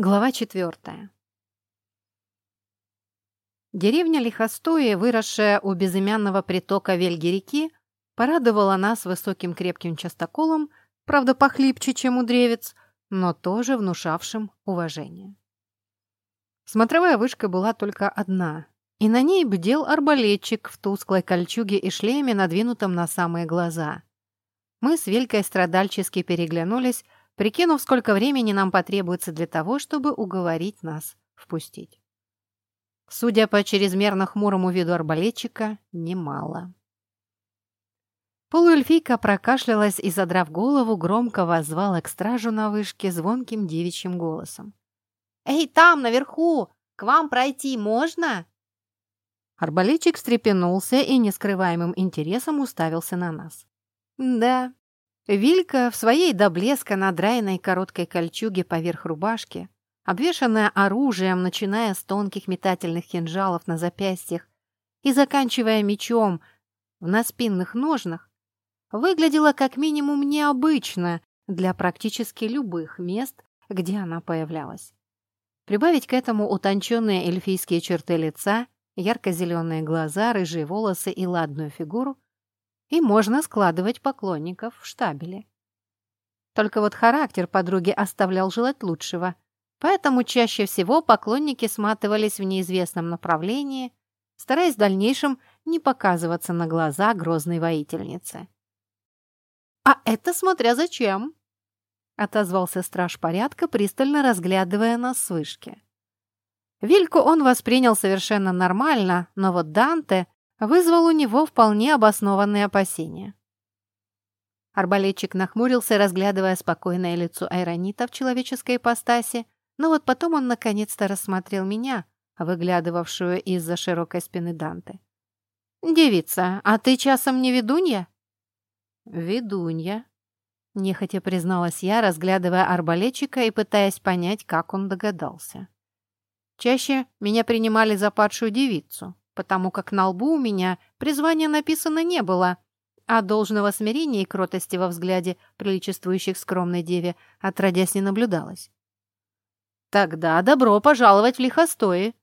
Глава четвертая. Деревня Лихостои, выросшая у безымянного притока Вельги-реки, порадовала нас высоким крепким частоколом, правда, похлипче, чем у древец, но тоже внушавшим уважение. Смотровая вышка была только одна, и на ней бдел арбалетчик в тусклой кольчуге и шлеме, надвинутом на самые глаза. Мы с Велькой страдальчески переглянулись, прикинув, сколько времени нам потребуется для того, чтобы уговорить нас впустить. Судя по чрезмерно хмурому виду арбалетчика, немало. Полуэльфийка прокашлялась и, задрав голову, громко воззвала к стражу на вышке звонким девичьим голосом. «Эй, там, наверху! К вам пройти можно?» Арбалетчик встрепенулся и нескрываемым интересом уставился на нас. «Да, Вилька в своей до блеска надраенной короткой кольчуге поверх рубашки, обвешанная оружием, начиная с тонких метательных кинжалов на запястьях и заканчивая мечом в наспинных ножнах, выглядела как минимум необычно для практически любых мест, где она появлялась. Прибавить к этому утонченные эльфийские черты лица, ярко-зеленые глаза, рыжие волосы и ладную фигуру – и можно складывать поклонников в штабеле. Только вот характер подруги оставлял желать лучшего, поэтому чаще всего поклонники сматывались в неизвестном направлении, стараясь в дальнейшем не показываться на глаза грозной воительницы. «А это смотря зачем!» — отозвался страж порядка, пристально разглядывая нас с вышки. Вильку он воспринял совершенно нормально, но вот Данте вызвал у него вполне обоснованные опасения. Арбалетчик нахмурился, разглядывая спокойное лицо Айронита в человеческой ипостаси, но вот потом он наконец-то рассмотрел меня, выглядывавшую из-за широкой спины Данте. «Девица, а ты часом не ведунья?» «Ведунья», — нехотя призналась я, разглядывая арбалетчика и пытаясь понять, как он догадался. Чаще меня принимали за падшую девицу, потому как на лбу у меня призвания написано не было, а должного смирения и кротости во взгляде, приличествующих скромной деве, отродясь не наблюдалось. «Тогда добро пожаловать в лихостои!»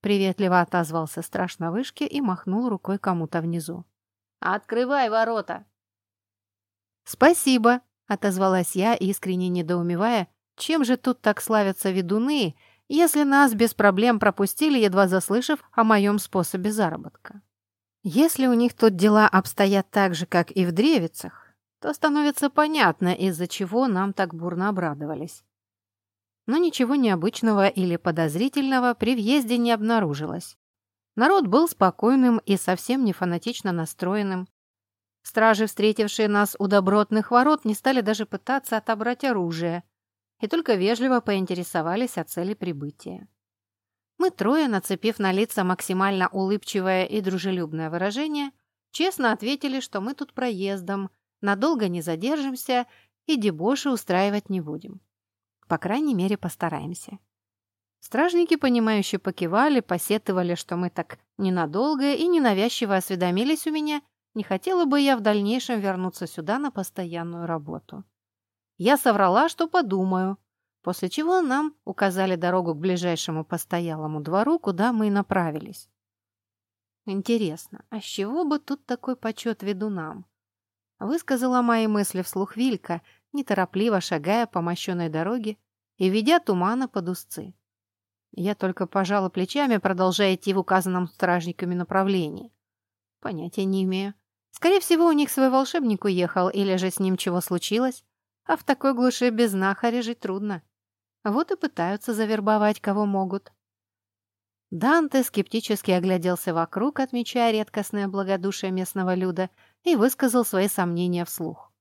Приветливо отозвался страж на вышке и махнул рукой кому-то внизу. «Открывай ворота!» «Спасибо!» — отозвалась я, искренне недоумевая, чем же тут так славятся ведуны, если нас без проблем пропустили, едва заслышав о моем способе заработка. Если у них тут дела обстоят так же, как и в Древицах, то становится понятно, из-за чего нам так бурно обрадовались. Но ничего необычного или подозрительного при въезде не обнаружилось. Народ был спокойным и совсем не фанатично настроенным. Стражи, встретившие нас у добротных ворот, не стали даже пытаться отобрать оружие – и только вежливо поинтересовались о цели прибытия. Мы трое, нацепив на лица максимально улыбчивое и дружелюбное выражение, честно ответили, что мы тут проездом, надолго не задержимся и дебоши устраивать не будем. По крайней мере, постараемся. Стражники, понимающе покивали, посетовали, что мы так ненадолго и ненавязчиво осведомились у меня, не хотела бы я в дальнейшем вернуться сюда на постоянную работу. Я соврала, что подумаю, после чего нам указали дорогу к ближайшему постоялому двору, куда мы и направились. Интересно, а с чего бы тут такой почет ведунам? Высказала мои мысли вслух Вилька, неторопливо шагая по мощенной дороге и ведя тумана под узцы. Я только пожала плечами, продолжая идти в указанном стражниками направлении. Понятия не имею. Скорее всего, у них свой волшебник уехал, или же с ним чего случилось а в такой глуши без знахаря жить трудно. Вот и пытаются завербовать, кого могут. Данте скептически огляделся вокруг, отмечая редкостное благодушие местного люда, и высказал свои сомнения вслух.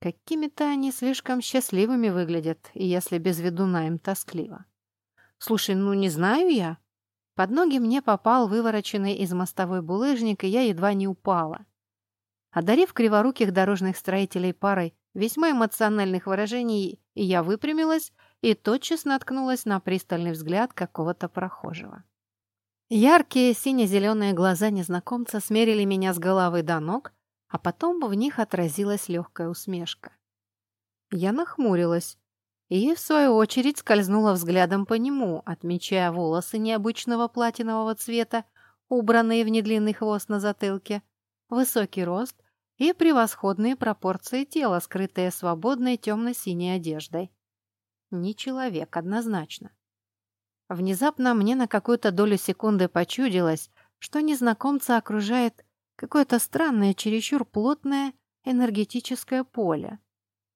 Какими-то они слишком счастливыми выглядят, если без ведуна им тоскливо. Слушай, ну не знаю я. Под ноги мне попал вывороченный из мостовой булыжник, и я едва не упала. Одарив криворуких дорожных строителей парой весьма эмоциональных выражений, и я выпрямилась и тотчас наткнулась на пристальный взгляд какого-то прохожего. Яркие сине-зеленые глаза незнакомца смерили меня с головы до ног, а потом в них отразилась легкая усмешка. Я нахмурилась и, в свою очередь, скользнула взглядом по нему, отмечая волосы необычного платинового цвета, убранные в недлинный хвост на затылке, высокий рост и превосходные пропорции тела, скрытые свободной темно-синей одеждой. Не человек, однозначно. Внезапно мне на какую-то долю секунды почудилось, что незнакомца окружает какое-то странное, чересчур плотное энергетическое поле.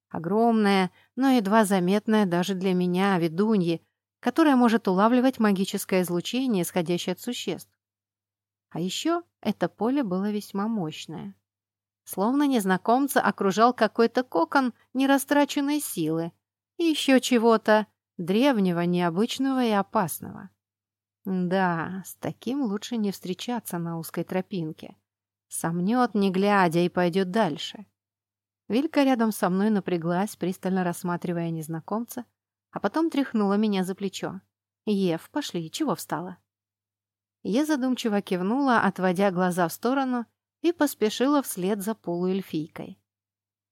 Огромное, но едва заметное даже для меня, ведуньи, которое может улавливать магическое излучение, исходящее от существ. А еще это поле было весьма мощное. Словно незнакомца окружал какой-то кокон нерастраченной силы и еще чего-то древнего, необычного и опасного. Да, с таким лучше не встречаться на узкой тропинке. Сомнет, не глядя, и пойдет дальше. Вилька рядом со мной напряглась, пристально рассматривая незнакомца, а потом тряхнула меня за плечо. «Ев, пошли, чего встала?» Я задумчиво кивнула, отводя глаза в сторону, и поспешила вслед за полуэльфийкой.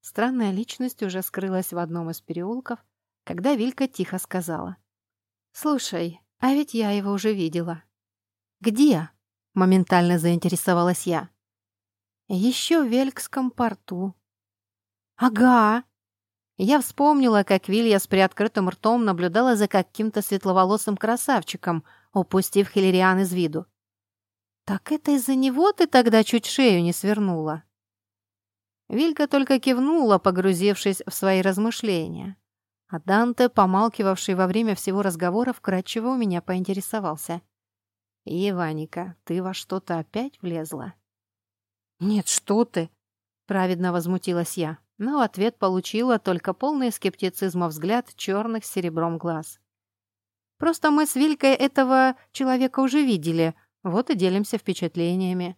Странная личность уже скрылась в одном из переулков, когда Вилька тихо сказала. «Слушай, а ведь я его уже видела». «Где?» — моментально заинтересовалась я. «Еще в Велькском порту», «Ага!» Я вспомнила, как Вилья с приоткрытым ртом наблюдала за каким-то светловолосым красавчиком, упустив Хиллериан из виду. «Так это из-за него ты тогда чуть шею не свернула?» Вилька только кивнула, погрузившись в свои размышления. А Данте, помалкивавший во время всего разговора, вкратчиво у меня поинтересовался. «Еваника, ты во что-то опять влезла?» «Нет, что ты!» — праведно возмутилась я но в ответ получила только полный скептицизма взгляд черных серебром глаз. «Просто мы с Вилькой этого человека уже видели, вот и делимся впечатлениями».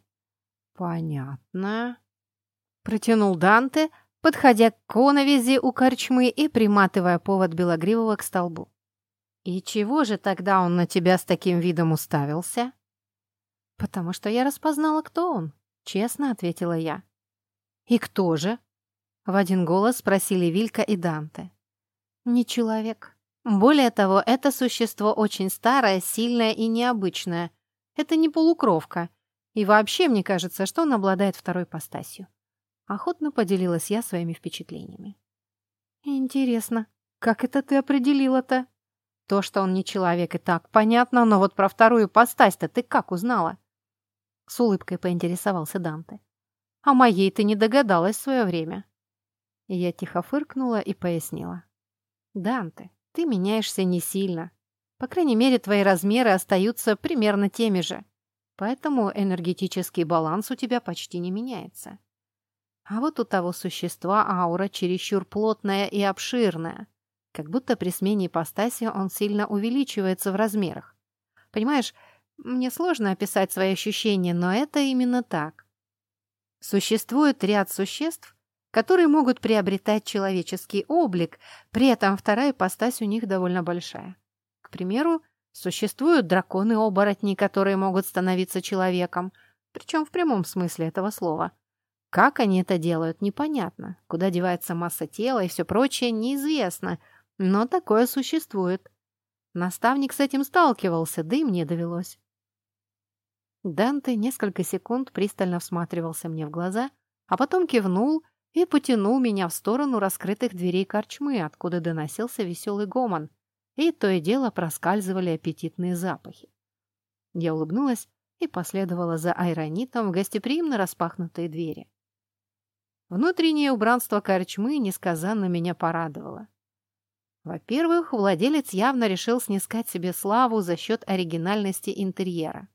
«Понятно», — протянул Данте, подходя к коновизе у корчмы и приматывая повод Белогривого к столбу. «И чего же тогда он на тебя с таким видом уставился?» «Потому что я распознала, кто он», — честно ответила я. «И кто же?» В один голос спросили Вилька и Данте. «Не человек. Более того, это существо очень старое, сильное и необычное. Это не полукровка. И вообще, мне кажется, что он обладает второй постасью». Охотно поделилась я своими впечатлениями. «Интересно, как это ты определила-то?» «То, что он не человек, и так понятно, но вот про вторую постась-то ты как узнала?» С улыбкой поинтересовался Данте. «А моей ты не догадалась в свое время». Я тихо фыркнула и пояснила. «Данте, ты меняешься не сильно. По крайней мере, твои размеры остаются примерно теми же. Поэтому энергетический баланс у тебя почти не меняется. А вот у того существа аура чересчур плотная и обширная. Как будто при смене ипостаси он сильно увеличивается в размерах. Понимаешь, мне сложно описать свои ощущения, но это именно так. Существует ряд существ, которые могут приобретать человеческий облик, при этом вторая ипостась у них довольно большая. К примеру, существуют драконы-оборотни, которые могут становиться человеком, причем в прямом смысле этого слова. Как они это делают, непонятно. Куда девается масса тела и все прочее, неизвестно, но такое существует. Наставник с этим сталкивался, да и мне довелось. Данте несколько секунд пристально всматривался мне в глаза, а потом кивнул и потянул меня в сторону раскрытых дверей корчмы, откуда доносился веселый гомон, и то и дело проскальзывали аппетитные запахи. Я улыбнулась и последовала за айронитом в гостеприимно распахнутые двери. Внутреннее убранство корчмы несказанно меня порадовало. Во-первых, владелец явно решил снискать себе славу за счет оригинальности интерьера.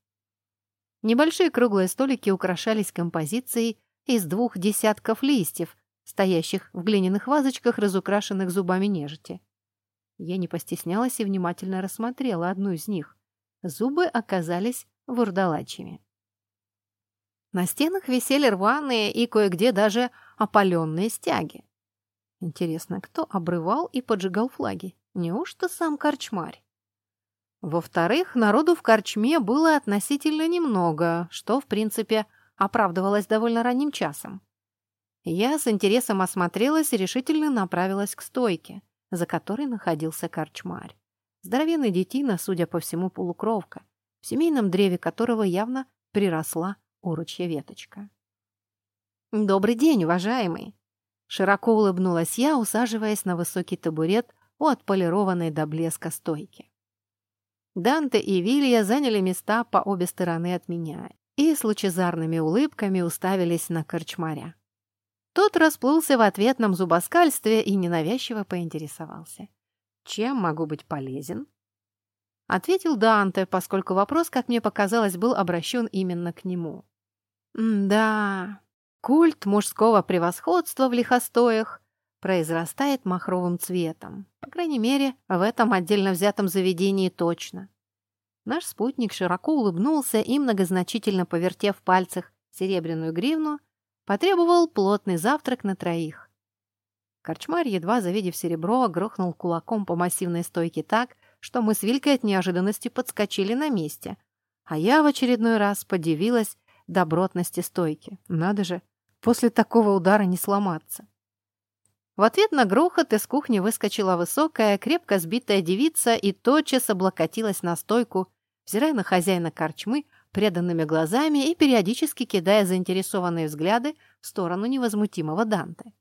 Небольшие круглые столики украшались композицией из двух десятков листьев, стоящих в глиняных вазочках, разукрашенных зубами нежити. Я не постеснялась и внимательно рассмотрела одну из них. Зубы оказались вурдалачьими. На стенах висели рваные и кое-где даже опаленные стяги. Интересно, кто обрывал и поджигал флаги? Неужто сам корчмарь? Во-вторых, народу в корчме было относительно немного, что, в принципе, оправдывалась довольно ранним часом. Я с интересом осмотрелась и решительно направилась к стойке, за которой находился корчмарь. Здоровенный детина, судя по всему, полукровка, в семейном древе которого явно приросла урочья веточка. «Добрый день, уважаемый!» Широко улыбнулась я, усаживаясь на высокий табурет у отполированной до блеска стойки. Данте и Вилья заняли места по обе стороны от меня и с лучезарными улыбками уставились на корчмаря. Тот расплылся в ответном зубоскальстве и ненавязчиво поинтересовался. «Чем могу быть полезен?» Ответил Данте, поскольку вопрос, как мне показалось, был обращен именно к нему. «Да, культ мужского превосходства в лихостоях произрастает махровым цветом. По крайней мере, в этом отдельно взятом заведении точно». Наш спутник широко улыбнулся и, многозначительно повертев в пальцах серебряную гривну, потребовал плотный завтрак на троих. Корчмарь, едва завидев серебро, грохнул кулаком по массивной стойке так, что мы с Вилькой от неожиданности подскочили на месте. А я в очередной раз подивилась добротности стойки. Надо же, после такого удара не сломаться. В ответ на грохот из кухни выскочила высокая, крепко сбитая девица и тотчас облокотилась на стойку, взирая на хозяина корчмы преданными глазами и периодически кидая заинтересованные взгляды в сторону невозмутимого Данте.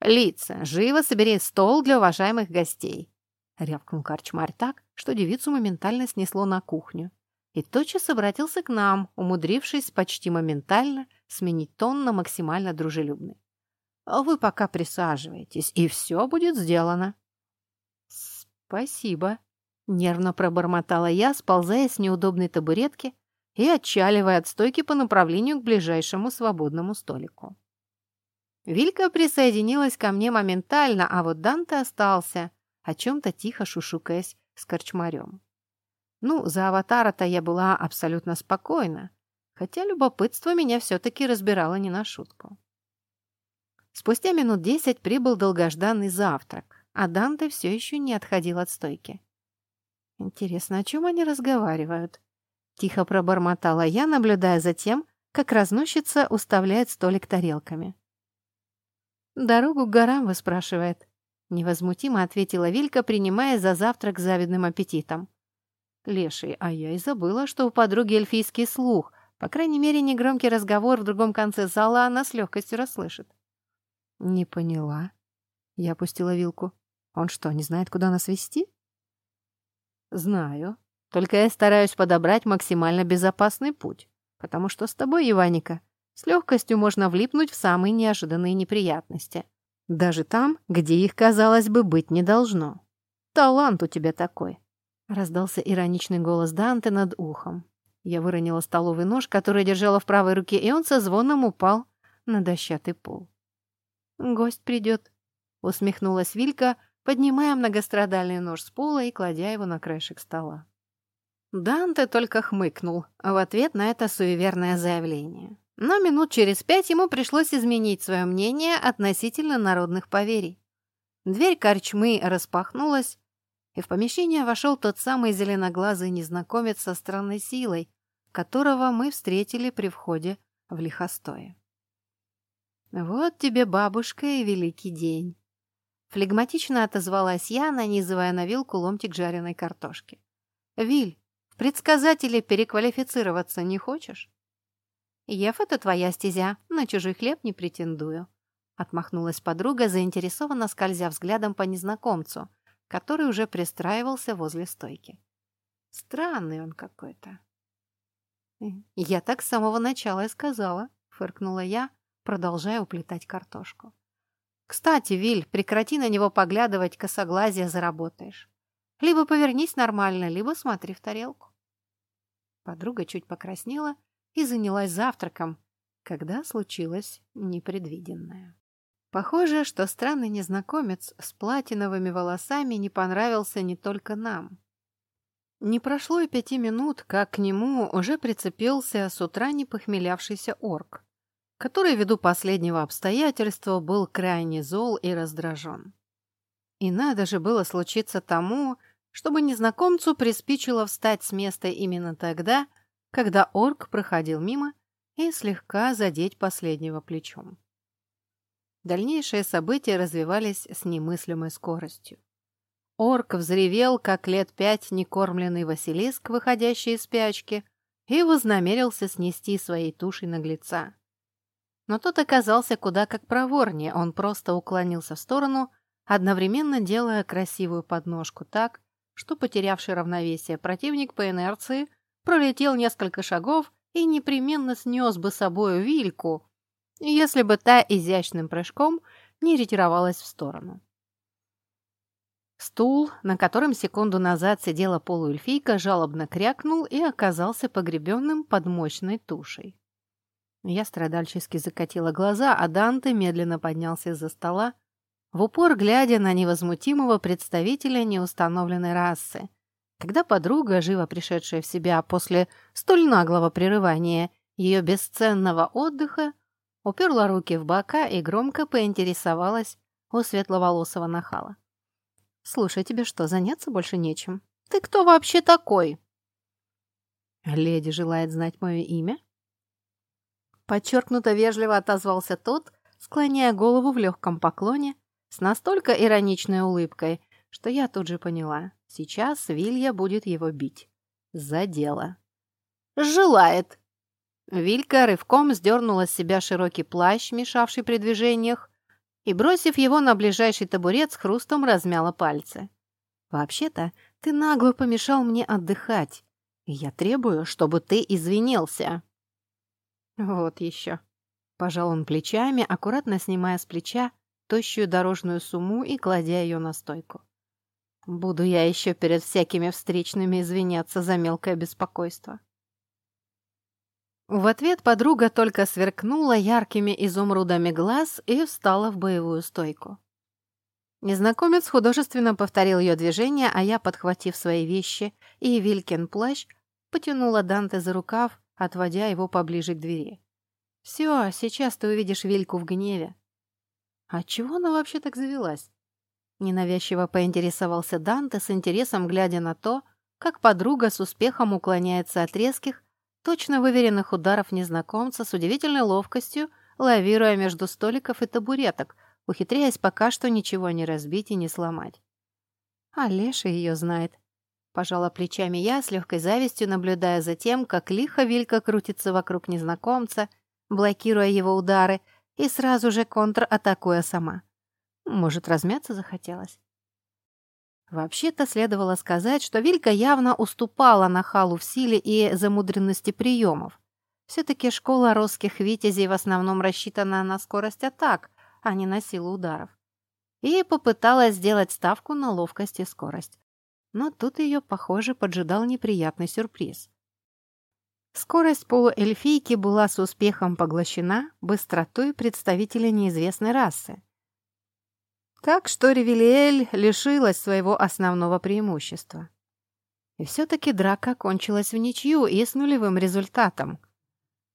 «Лица, живо собери стол для уважаемых гостей!» — рявкнул корчмарь так, что девицу моментально снесло на кухню. И тотчас обратился к нам, умудрившись почти моментально сменить тон на максимально дружелюбный. «Вы пока присаживайтесь, и все будет сделано». «Спасибо», — нервно пробормотала я, сползая с неудобной табуретки и отчаливая от стойки по направлению к ближайшему свободному столику. Вилька присоединилась ко мне моментально, а вот Данте остался, о чем-то тихо шушукаясь с корчмарем. Ну, за аватара-то я была абсолютно спокойна, хотя любопытство меня все-таки разбирало не на шутку. Спустя минут десять прибыл долгожданный завтрак, а Данте все еще не отходил от стойки. Интересно, о чем они разговаривают? Тихо пробормотала я, наблюдая за тем, как разносчица уставляет столик тарелками. «Дорогу к горам, вы спрашивает», Невозмутимо ответила Вилька, принимая за завтрак завидным аппетитом. Леший, а я и забыла, что у подруги эльфийский слух. По крайней мере, негромкий разговор в другом конце зала она с легкостью расслышит. Не поняла. Я опустила вилку. Он что, не знает, куда нас вести? Знаю. Только я стараюсь подобрать максимально безопасный путь. Потому что с тобой, Иваника, с легкостью можно влипнуть в самые неожиданные неприятности. Даже там, где их, казалось бы, быть не должно. Талант у тебя такой. Раздался ироничный голос Данте над ухом. Я выронила столовый нож, который держала в правой руке, и он со звоном упал на дощатый пол. «Гость придет», — усмехнулась Вилька, поднимая многострадальный нож с пола и кладя его на краешек стола. Данте только хмыкнул в ответ на это суеверное заявление. Но минут через пять ему пришлось изменить свое мнение относительно народных поверий. Дверь корчмы распахнулась, и в помещение вошел тот самый зеленоглазый незнакомец со странной силой, которого мы встретили при входе в лихостое. «Вот тебе, бабушка, и великий день!» Флегматично отозвалась я, нанизывая на вилку ломтик жареной картошки. «Виль, в предсказателе переквалифицироваться не хочешь?» «Ев, это твоя стезя, на чужой хлеб не претендую», — отмахнулась подруга, заинтересованно скользя взглядом по незнакомцу, который уже пристраивался возле стойки. «Странный он какой-то». «Я так с самого начала и сказала», — фыркнула я, продолжая уплетать картошку. «Кстати, Виль, прекрати на него поглядывать, косоглазие заработаешь. Либо повернись нормально, либо смотри в тарелку». Подруга чуть покраснела и занялась завтраком, когда случилось непредвиденное. Похоже, что странный незнакомец с платиновыми волосами не понравился не только нам. Не прошло и пяти минут, как к нему уже прицепился с утра не похмелявшийся орк, который ввиду последнего обстоятельства был крайне зол и раздражен. И надо же было случиться тому, чтобы незнакомцу приспичило встать с места именно тогда, когда орк проходил мимо и слегка задеть последнего плечом. Дальнейшие события развивались с немыслимой скоростью. Орк взревел, как лет пять некормленный Василиск, выходящий из спячки, и вознамерился снести своей тушей наглеца. Но тот оказался куда как проворнее, он просто уклонился в сторону, одновременно делая красивую подножку так, что потерявший равновесие противник по инерции пролетел несколько шагов и непременно снес бы собою вильку, если бы та изящным прыжком не ретировалась в сторону. Стул, на котором секунду назад сидела полуэльфийка, жалобно крякнул и оказался погребенным под мощной тушей. Я страдальчески закатила глаза, а Данте медленно поднялся из-за стола, в упор глядя на невозмутимого представителя неустановленной расы. Когда подруга, живо пришедшая в себя после столь наглого прерывания ее бесценного отдыха, уперла руки в бока и громко поинтересовалась у светловолосого нахала. «Слушай, тебе что, заняться больше нечем? Ты кто вообще такой?» «Леди желает знать мое имя?» Подчеркнуто вежливо отозвался тот, склоняя голову в легком поклоне, с настолько ироничной улыбкой, что я тут же поняла. Сейчас Вилья будет его бить. За дело. «Желает!» Вилька рывком сдернула с себя широкий плащ, мешавший при движениях, и, бросив его на ближайший табурет, с хрустом размяла пальцы. «Вообще-то, ты нагло помешал мне отдыхать, и я требую, чтобы ты извинился». «Вот еще». Пожал он плечами, аккуратно снимая с плеча тощую дорожную сумму и кладя ее на стойку. «Буду я еще перед всякими встречными извиняться за мелкое беспокойство». В ответ подруга только сверкнула яркими изумрудами глаз и встала в боевую стойку. Незнакомец художественно повторил ее движение, а я, подхватив свои вещи и Вилькин плащ, потянула Данте за рукав, отводя его поближе к двери. «Все, сейчас ты увидишь Вильку в гневе». «А чего она вообще так завелась?» Ненавязчиво поинтересовался Данте с интересом, глядя на то, как подруга с успехом уклоняется от резких, точно выверенных ударов незнакомца с удивительной ловкостью, лавируя между столиков и табуреток, ухитряясь пока что ничего не разбить и не сломать. А Леша ее знает. Пожала плечами я, с легкой завистью наблюдая за тем, как лихо Вилька крутится вокруг незнакомца, блокируя его удары, и сразу же контратакуя сама. Может, размяться захотелось? Вообще-то следовало сказать, что Вилька явно уступала Нахалу в силе и замудренности приемов. Все-таки школа русских витязей в основном рассчитана на скорость атак, а не на силу ударов. И попыталась сделать ставку на ловкость и скорость. Но тут ее, похоже, поджидал неприятный сюрприз. Скорость полуэльфийки была с успехом поглощена быстротой представителя неизвестной расы. Так что Ревелиэль лишилась своего основного преимущества. И все-таки драка кончилась в ничью и с нулевым результатом.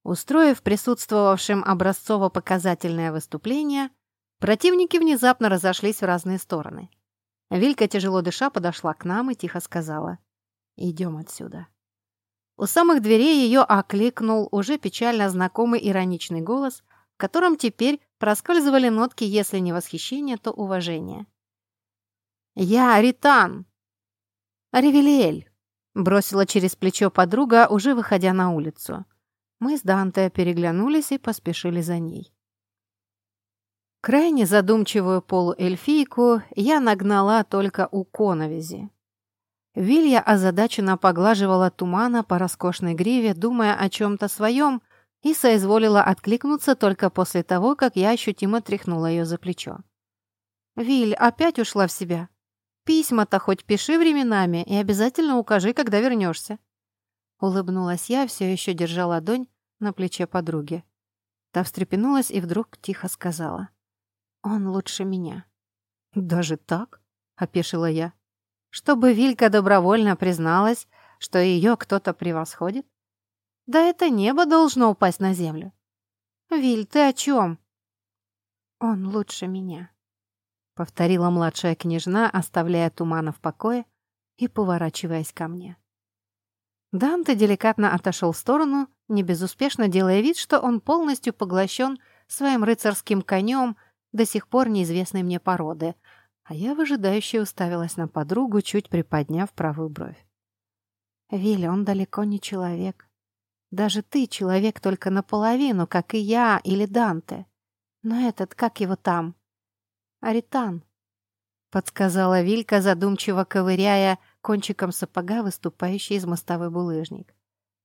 Устроив присутствовавшим образцово-показательное выступление, противники внезапно разошлись в разные стороны. Вилька, тяжело дыша, подошла к нам и тихо сказала «Идем отсюда». У самых дверей ее окликнул уже печально знакомый ироничный голос, в котором теперь проскальзывали нотки, если не восхищения, то уважения. «Я Ритан!» «Ревелиэль!» — бросила через плечо подруга, уже выходя на улицу. Мы с Данте переглянулись и поспешили за ней. Крайне задумчивую полуэльфийку я нагнала только у коновизи. Вилья озадаченно поглаживала тумана по роскошной гриве, думая о чем-то своем, и соизволила откликнуться только после того, как я ощутимо тряхнула ее за плечо. «Виль, опять ушла в себя. Письма-то хоть пиши временами и обязательно укажи, когда вернешься». Улыбнулась я, все еще держа ладонь на плече подруги. Та встрепенулась и вдруг тихо сказала. «Он лучше меня». «Даже так?» — опешила я. «Чтобы Вилька добровольно призналась, что ее кто-то превосходит?» Да это небо должно упасть на землю. Виль, ты о чем? Он лучше меня, повторила младшая княжна, оставляя тумана в покое и поворачиваясь ко мне. Данте деликатно отошел в сторону, не безуспешно делая вид, что он полностью поглощен своим рыцарским конем до сих пор неизвестной мне породы, а я выжидающе уставилась на подругу, чуть приподняв правую бровь. «Вилли, он далеко не человек. Даже ты человек только наполовину, как и я или Данте. Но этот, как его там? Аритан», — подсказала Вилька, задумчиво ковыряя кончиком сапога выступающий из мостовой булыжник.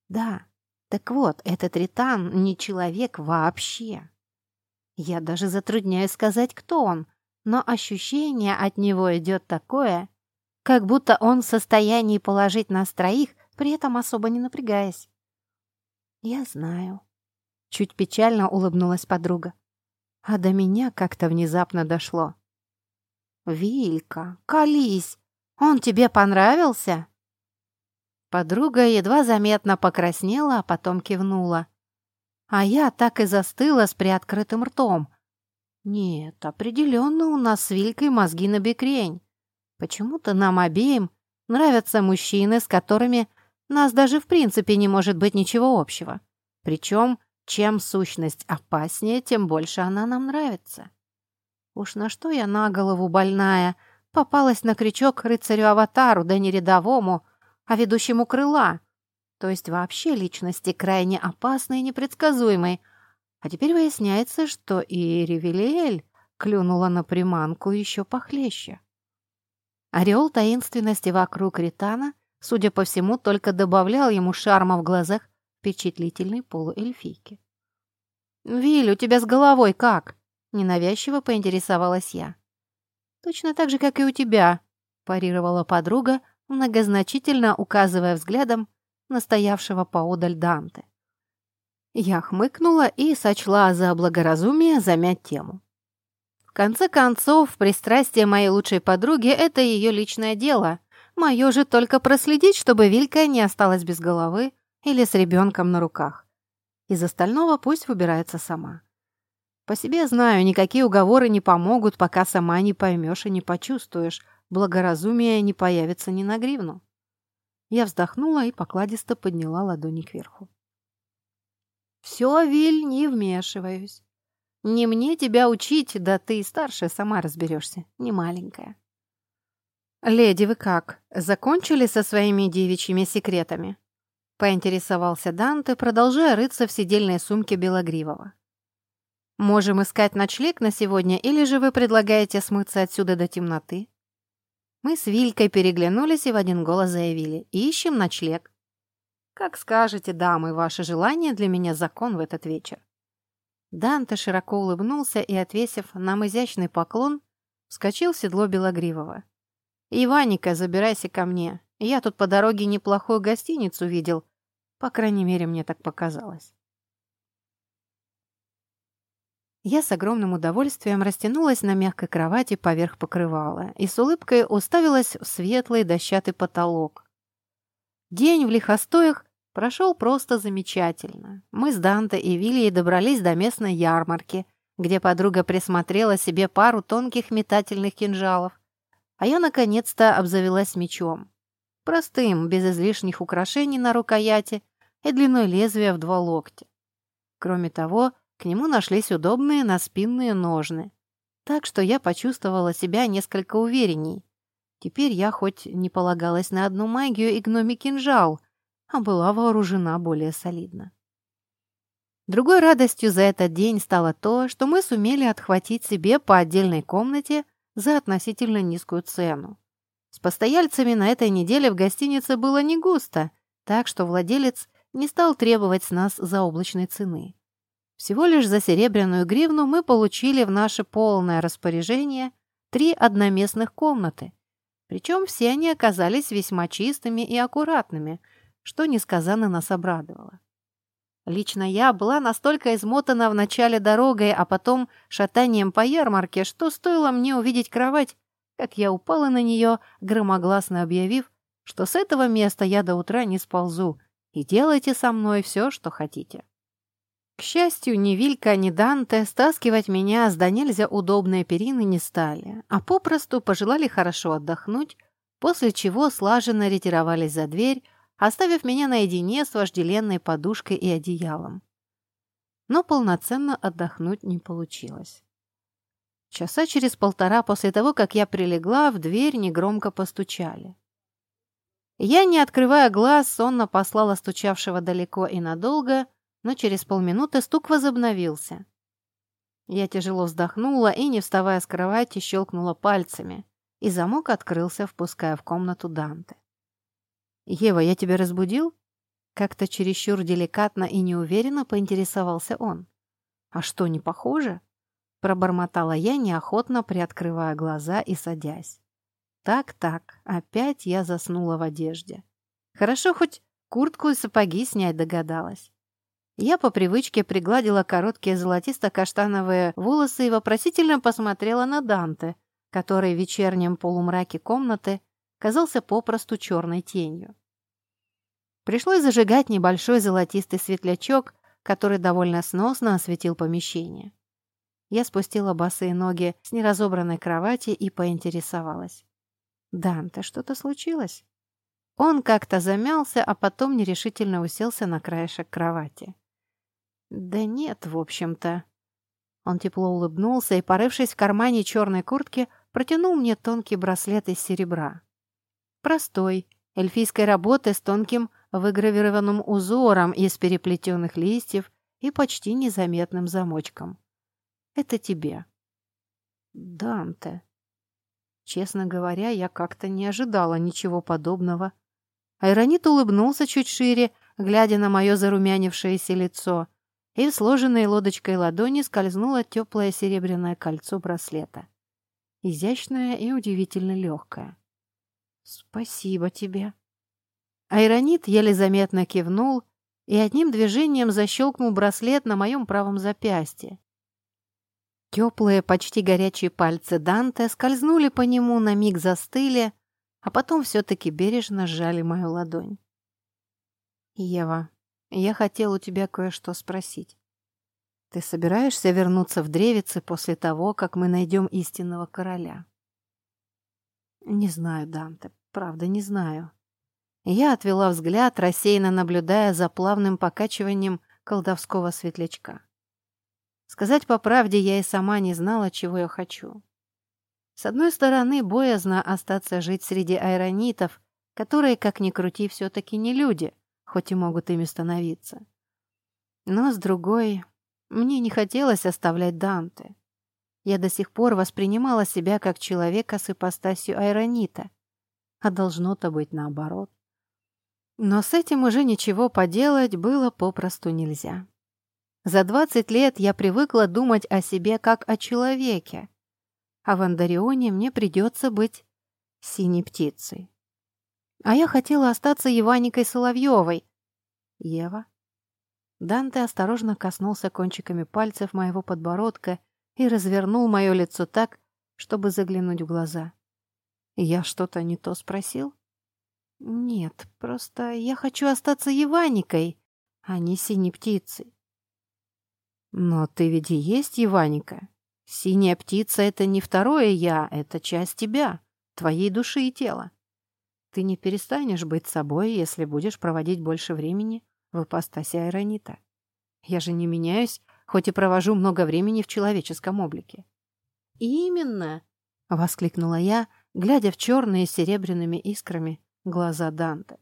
«Да, так вот, этот Ритан не человек вообще. Я даже затрудняюсь сказать, кто он, но ощущение от него идет такое, как будто он в состоянии положить нас троих, при этом особо не напрягаясь. «Я знаю», — чуть печально улыбнулась подруга. А до меня как-то внезапно дошло. «Вилька, колись! Он тебе понравился?» Подруга едва заметно покраснела, а потом кивнула. А я так и застыла с приоткрытым ртом. Нет, определенно у нас с Вилькой мозги на бекрень. Почему-то нам обеим нравятся мужчины, с которыми нас даже в принципе не может быть ничего общего. Причем, чем сущность опаснее, тем больше она нам нравится. Уж на что я на голову больная, попалась на крючок рыцарю-аватару, да не рядовому, а ведущему крыла, то есть вообще личности крайне опасной и непредсказуемой. А теперь выясняется, что и Ревелиэль клюнула на приманку еще похлеще. Ореол таинственности вокруг Ритана, судя по всему, только добавлял ему шарма в глазах впечатлительной полуэльфийки. «Виль, у тебя с головой как?» — ненавязчиво поинтересовалась я. «Точно так же, как и у тебя», — парировала подруга, многозначительно указывая взглядом на стоявшего поодаль Данте. Я хмыкнула и сочла за благоразумие замять тему. В конце концов, пристрастие моей лучшей подруги – это ее личное дело. Мое же только проследить, чтобы Вилька не осталась без головы или с ребенком на руках. Из остального пусть выбирается сама. По себе знаю, никакие уговоры не помогут, пока сама не поймешь и не почувствуешь, благоразумие не появится ни на гривну. Я вздохнула и покладисто подняла ладони кверху. «Все, Виль, не вмешиваюсь. Не мне тебя учить, да ты старшая сама разберешься, не маленькая». «Леди, вы как, закончили со своими девичьими секретами?» Поинтересовался Данте, продолжая рыться в сидельной сумке Белогривого. «Можем искать ночлег на сегодня, или же вы предлагаете смыться отсюда до темноты?» Мы с Вилькой переглянулись и в один голос заявили «Ищем ночлег». «Как скажете, дамы, ваше желание для меня закон в этот вечер». Данте широко улыбнулся и, отвесив нам изящный поклон, вскочил в седло Белогривого. «Иваника, забирайся ко мне. Я тут по дороге неплохую гостиницу видел. По крайней мере, мне так показалось». Я с огромным удовольствием растянулась на мягкой кровати поверх покрывала и с улыбкой уставилась в светлый дощатый потолок. День в лихостоях прошел просто замечательно. Мы с Данте и Вильей добрались до местной ярмарки, где подруга присмотрела себе пару тонких метательных кинжалов, а я наконец-то обзавелась мечом. Простым, без излишних украшений на рукояти и длиной лезвия в два локтя. Кроме того, к нему нашлись удобные наспинные ножны. Так что я почувствовала себя несколько уверенней. Теперь я хоть не полагалась на одну магию и гномий кинжал, а была вооружена более солидно. Другой радостью за этот день стало то, что мы сумели отхватить себе по отдельной комнате за относительно низкую цену. С постояльцами на этой неделе в гостинице было не густо, так что владелец не стал требовать с нас заоблачной цены. Всего лишь за серебряную гривну мы получили в наше полное распоряжение три одноместных комнаты. Причем все они оказались весьма чистыми и аккуратными, что несказанно нас обрадовало. Лично я была настолько измотана в начале дорогой, а потом шатанием по ярмарке, что стоило мне увидеть кровать, как я упала на нее, громогласно объявив, что с этого места я до утра не сползу, и делайте со мной все, что хотите. К счастью, ни Вилька, ни Данте стаскивать меня с до нельзя удобной перины не стали, а попросту пожелали хорошо отдохнуть, после чего слаженно ретировались за дверь, оставив меня наедине с вожделенной подушкой и одеялом. Но полноценно отдохнуть не получилось. Часа через полтора после того, как я прилегла, в дверь негромко постучали. Я, не открывая глаз, сонно послала стучавшего далеко и надолго, но через полминуты стук возобновился. Я тяжело вздохнула и, не вставая с кровати, щелкнула пальцами, и замок открылся, впуская в комнату Данте. «Ева, я тебя разбудил?» Как-то чересчур деликатно и неуверенно поинтересовался он. «А что, не похоже?» Пробормотала я, неохотно приоткрывая глаза и садясь. Так-так, опять я заснула в одежде. Хорошо, хоть куртку и сапоги снять догадалась. Я по привычке пригладила короткие золотисто-каштановые волосы и вопросительно посмотрела на Данте, который в вечернем полумраке комнаты казался попросту черной тенью. Пришлось зажигать небольшой золотистый светлячок, который довольно сносно осветил помещение. Я спустила босые ноги с неразобранной кровати и поинтересовалась. «Данте, что-то случилось?» Он как-то замялся, а потом нерешительно уселся на краешек кровати. «Да нет, в общем-то». Он тепло улыбнулся и, порывшись в кармане черной куртки, протянул мне тонкий браслет из серебра. Простой, эльфийской работы с тонким выгравированным узором из переплетенных листьев и почти незаметным замочком. Это тебе. Данте. Честно говоря, я как-то не ожидала ничего подобного. Айронит улыбнулся чуть шире, глядя на мое зарумянившееся лицо, и в сложенной лодочкой ладони скользнуло теплое серебряное кольцо браслета. Изящное и удивительно легкое. «Спасибо тебе». Айронит еле заметно кивнул и одним движением защелкнул браслет на моем правом запястье. Теплые, почти горячие пальцы Данте скользнули по нему, на миг застыли, а потом все-таки бережно сжали мою ладонь. «Ева, я хотел у тебя кое-что спросить. Ты собираешься вернуться в Древицы после того, как мы найдем истинного короля?» «Не знаю, Данте, правда, не знаю». Я отвела взгляд, рассеянно наблюдая за плавным покачиванием колдовского светлячка. Сказать по правде, я и сама не знала, чего я хочу. С одной стороны, боязно остаться жить среди айронитов, которые, как ни крути, все-таки не люди, хоть и могут ими становиться. Но с другой, мне не хотелось оставлять Данте. Я до сих пор воспринимала себя как человека с ипостасью айронита, а должно-то быть наоборот. Но с этим уже ничего поделать было попросту нельзя. За 20 лет я привыкла думать о себе как о человеке, а в Андарионе мне придется быть синей птицей. А я хотела остаться Еваникой Соловьевой. Ева. Данте осторожно коснулся кончиками пальцев моего подбородка и развернул мое лицо так, чтобы заглянуть в глаза. Я что-то не то спросил? Нет, просто я хочу остаться Еваникой, а не синей птицей. Но ты ведь и есть Еваника. Синяя птица — это не второе «я», это часть тебя, твоей души и тела. Ты не перестанешь быть собой, если будешь проводить больше времени в ипостаси Айронита. Я же не меняюсь, хоть и провожу много времени в человеческом облике. «Именно!» — воскликнула я, глядя в черные серебряными искрами глаза Данте.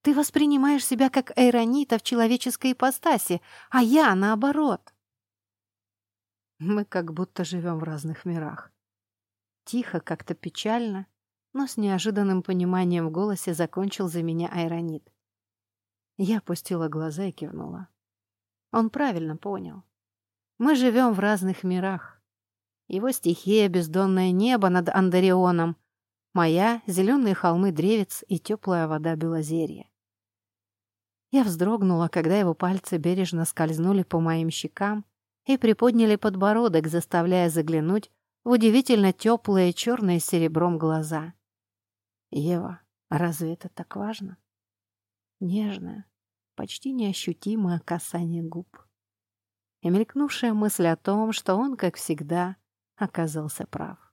Ты воспринимаешь себя как Эйронита в человеческой ипостаси, а я наоборот. Мы как будто живем в разных мирах. Тихо, как-то печально, но с неожиданным пониманием в голосе закончил за меня Айронит. Я опустила глаза и кивнула. Он правильно понял. Мы живем в разных мирах. Его стихия — бездонное небо над Андарионом, моя — зеленые холмы древец и теплая вода Белозерья. Я вздрогнула, когда его пальцы бережно скользнули по моим щекам и приподняли подбородок, заставляя заглянуть в удивительно теплые черные с серебром глаза. «Ева, разве это так важно?» Нежное, почти неощутимое касание губ. И мелькнувшая мысль о том, что он, как всегда, оказался прав.